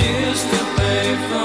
tears to pave the